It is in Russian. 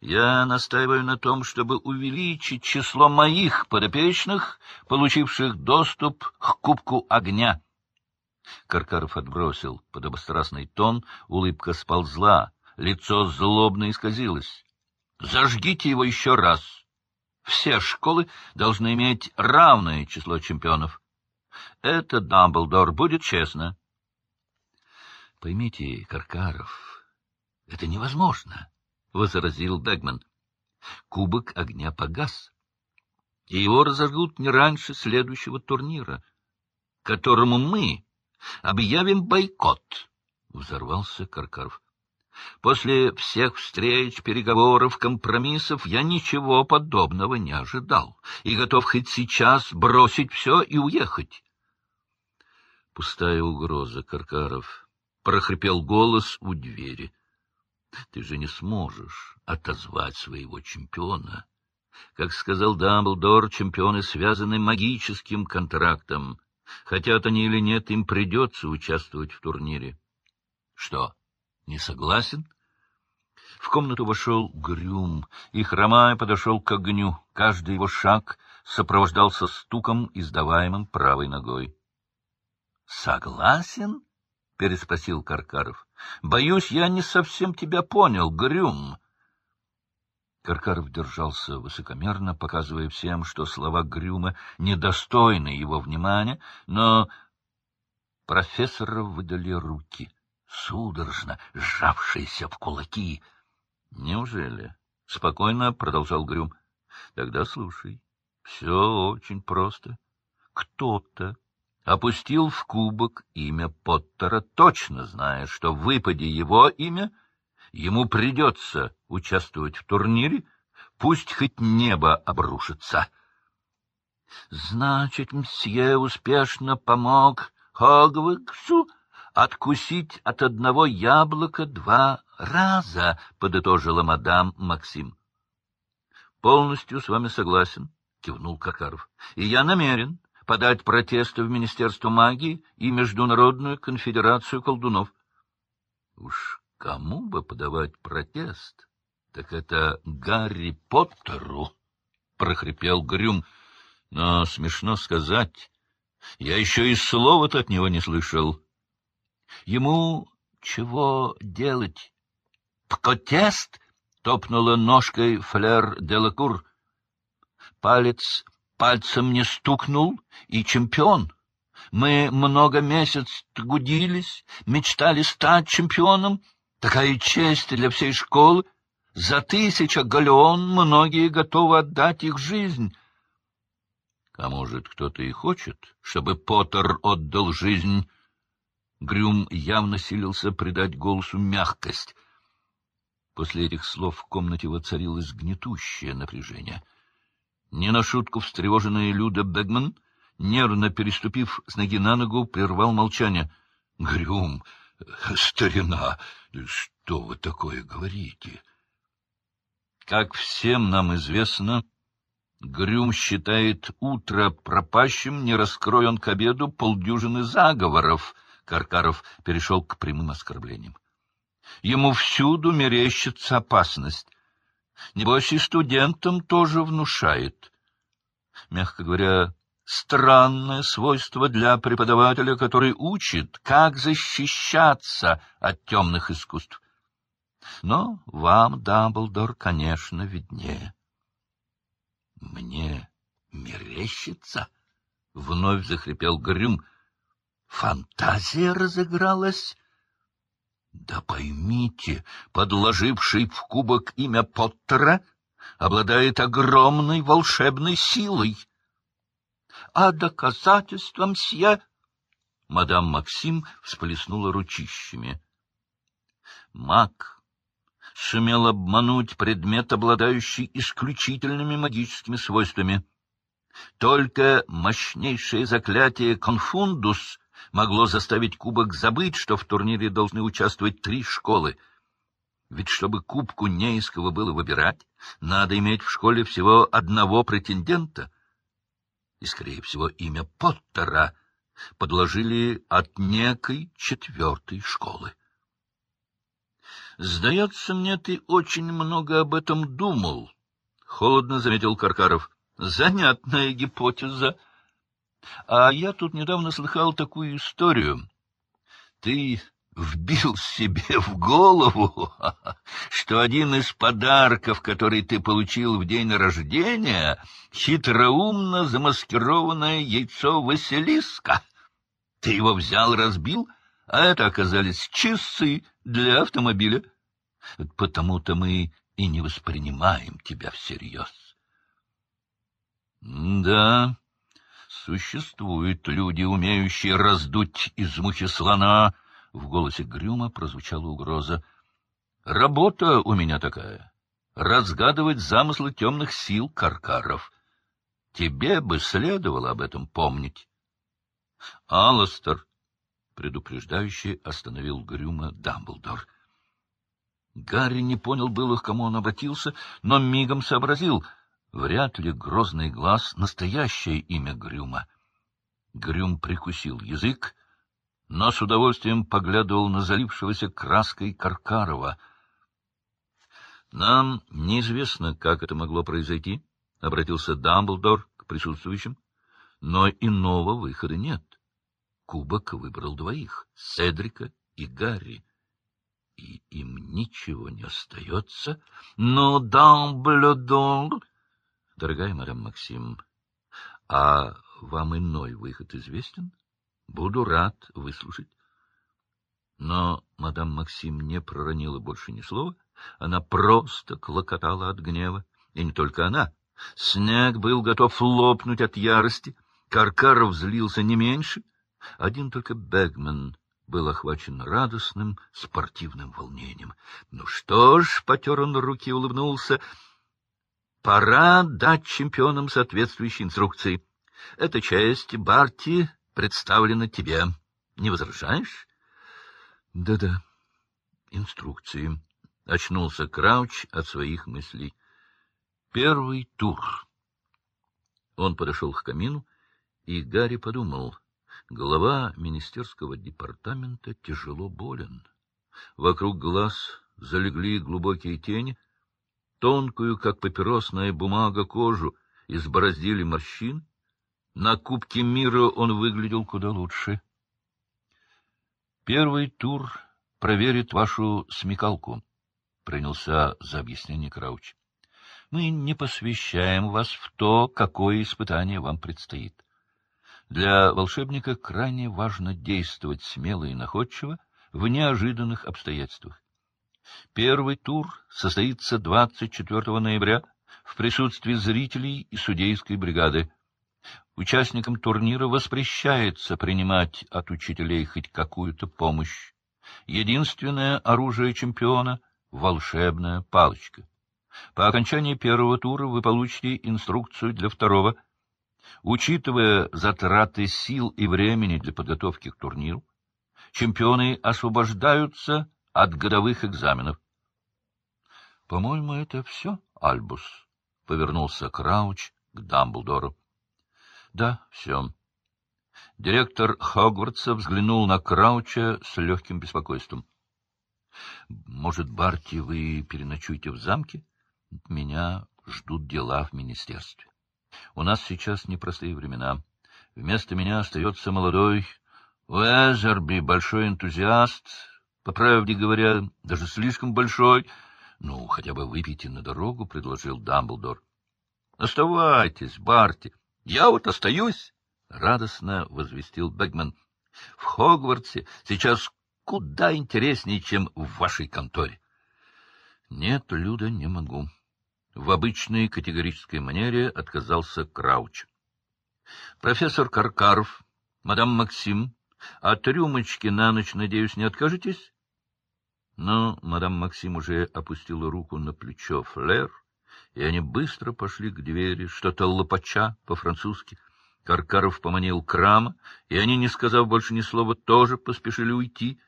Я настаиваю на том, чтобы увеличить число моих подопечных, получивших доступ к кубку огня. Каркаров отбросил подобострастный тон, улыбка сползла, лицо злобно исказилось. — Зажгите его еще раз. Все школы должны иметь равное число чемпионов. Это, Дамблдор, будет честно. — Поймите, Каркаров, это невозможно, — возразил Дегман. Кубок огня погас, и его разожгут не раньше следующего турнира, которому мы объявим бойкот, — взорвался Каркаров. После всех встреч, переговоров, компромиссов я ничего подобного не ожидал и готов хоть сейчас бросить все и уехать. Пустая угроза, Каркаров. Прохрипел голос у двери. Ты же не сможешь отозвать своего чемпиона. Как сказал Дамблдор, чемпионы связаны магическим контрактом. Хотят они или нет, им придется участвовать в турнире. Что, не согласен? В комнату вошел Грюм, и, хромая, подошел к огню. Каждый его шаг сопровождался стуком, издаваемым правой ногой. — Согласен? — переспросил Каркаров. — Боюсь, я не совсем тебя понял, Грюм. Каркаров держался высокомерно, показывая всем, что слова Грюма недостойны его внимания, но профессора выдали руки, судорожно сжавшиеся в кулаки. — Неужели? — спокойно продолжал Грюм. — Тогда слушай. Все очень просто. Кто-то опустил в кубок имя Поттера, точно зная, что выпаде его имя ему придется участвовать в турнире, пусть хоть небо обрушится. Значит, мсье успешно помог Хогвиксу откусить от одного яблока два раза, — подытожила мадам Максим. — Полностью с вами согласен, — кивнул Какаров. — И я намерен подать протесты в Министерство магии и Международную конфедерацию колдунов. Уж кому бы подавать протест, так это Гарри Поттеру, — прохрипел Грюм. Но смешно сказать, я еще и слова-то от него не слышал. Ему чего делать? Протест? — топнула ножкой Флер Делакур. Палец пальцем не стукнул, и чемпион. Мы много месяцев трудились, мечтали стать чемпионом. Такая честь для всей школы. За тысяча галеон многие готовы отдать их жизнь. А может, кто-то и хочет, чтобы Поттер отдал жизнь? Грюм явно силился придать голосу мягкость. После этих слов в комнате воцарилось гнетущее напряжение — не на шутку встревоженная Люда Бегман, нервно переступив с ноги на ногу, прервал молчание. — Грюм, старина, что вы такое говорите? Как всем нам известно, Грюм считает утро пропащим, не раскрой он к обеду полдюжины заговоров. Каркаров перешел к прямым оскорблениям. Ему всюду мерещится опасность. Небось, и студентам тоже внушает. Мягко говоря, странное свойство для преподавателя, который учит, как защищаться от темных искусств. Но вам, Дамблдор, конечно, виднее. — Мне мерещится? — вновь захрипел Грюм. — Фантазия разыгралась? Да поймите, подложивший в кубок имя Поттера обладает огромной волшебной силой. А доказательством сия... Мадам Максим всплеснула ручищами. Маг сумел обмануть предмет, обладающий исключительными магическими свойствами. Только мощнейшее заклятие «Конфундус» могло заставить кубок забыть, что в турнире должны участвовать три школы. Ведь чтобы кубку не из кого было выбирать, надо иметь в школе всего одного претендента. И, скорее всего, имя Поттера подложили от некой четвертой школы. — Сдается мне, ты очень много об этом думал, — холодно заметил Каркаров. — Занятная гипотеза. А я тут недавно слыхал такую историю. Ты вбил себе в голову, что один из подарков, который ты получил в день рождения, хитроумно замаскированное яйцо Василиска. Ты его взял, разбил, а это оказались часы для автомобиля. Потому-то мы и не воспринимаем тебя всерьез. — Да, существуют люди, умеющие раздуть из мухи слона, — в голосе Грюма прозвучала угроза. — Работа у меня такая — разгадывать замыслы темных сил каркаров. Тебе бы следовало об этом помнить. — Алластер, — предупреждающий остановил Грюма Дамблдор. Гарри не понял было, к кому он обратился, но мигом сообразил — вряд ли грозный глаз — настоящее имя Грюма. Грюм прикусил язык, но с удовольствием поглядывал на залившегося краской Каркарова. — Нам неизвестно, как это могло произойти, — обратился Дамблдор к присутствующим, — но иного выхода нет. Кубок выбрал двоих — Седрика и Гарри. И им ничего не остается. Но Дамблдор... Дорогая мадам Максим, а вам иной выход известен? — Буду рад выслушать. Но мадам Максим не проронила больше ни слова. Она просто клокотала от гнева. И не только она. Снег был готов лопнуть от ярости. Каркаров злился не меньше. Один только Бэгмен был охвачен радостным спортивным волнением. Ну что ж, потер он руки улыбнулся, пора дать чемпионам соответствующие инструкции. Эта часть Барти представлено тебе. Не возражаешь? Да — Да-да. Инструкции. Очнулся Крауч от своих мыслей. Первый тур. Он подошел к камину, и Гарри подумал, глава министерского департамента тяжело болен. Вокруг глаз залегли глубокие тени, тонкую, как папиросная бумага, кожу избороздили морщин, на Кубке мира он выглядел куда лучше. Первый тур проверит вашу смекалку, — принялся за объяснение Крауч. Мы не посвящаем вас в то, какое испытание вам предстоит. Для волшебника крайне важно действовать смело и находчиво в неожиданных обстоятельствах. Первый тур состоится 24 ноября в присутствии зрителей и судейской бригады. Участникам турнира воспрещается принимать от учителей хоть какую-то помощь. Единственное оружие чемпиона — волшебная палочка. По окончании первого тура вы получите инструкцию для второго. Учитывая затраты сил и времени для подготовки к турниру, чемпионы освобождаются от годовых экзаменов. — По-моему, это все, Альбус, — повернулся Крауч к Дамблдору. Да, все. Директор Хогвартса взглянул на Крауча с легким беспокойством. — Может, Барти, вы переночуете в замке? Меня ждут дела в министерстве. У нас сейчас непростые времена. Вместо меня остается молодой Уэзерби, большой энтузиаст, по правде говоря, даже слишком большой. Ну, хотя бы выпейте на дорогу, — предложил Дамблдор. — Оставайтесь, Барти. Я вот остаюсь, — радостно возвестил Бэгман. — В Хогвартсе сейчас куда интереснее, чем в вашей конторе. — Нет, Люда, не могу. В обычной категорической манере отказался Крауч. — Профессор Каркаров, мадам Максим, от рюмочки на ночь, надеюсь, не откажетесь? Но мадам Максим уже опустила руку на плечо Флер, и они быстро пошли к двери, что-то лопача по-французски. Каркаров поманил Крама, и они, не сказав больше ни слова, тоже поспешили уйти —